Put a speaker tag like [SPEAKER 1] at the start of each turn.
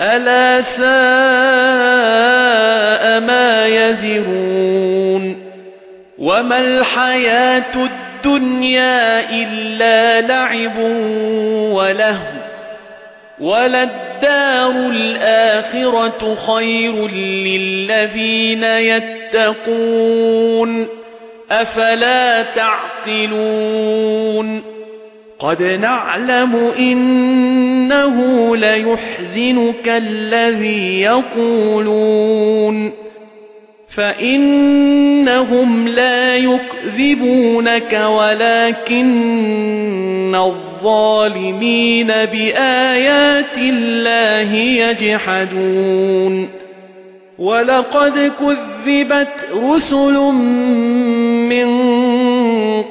[SPEAKER 1] أَلَا سَاءَ مَا يَزِرُونَ وَمَا الْحَيَاةُ الدُّنْيَا إِلَّا لَعِبٌ وَلَهْوٌ وَلَلدَّارُ الْآخِرَةُ خَيْرٌ لِّلَّذِينَ يَتَّقُونَ أَفَلَا تَعْقِلُونَ قَدْ نَعْلَمُ إِنَّهُ لَيُحْزِنُكَ الَّذِي يَقُولُونَ فَإِنَّهُمْ لَا يُكْذِبُونَكَ وَلَكِنَّ الظَّالِمِينَ بِآيَاتِ اللَّهِ يَجْحَدُونَ وَلَقَدْ كُذِّبَتْ رُسُلٌ مِّن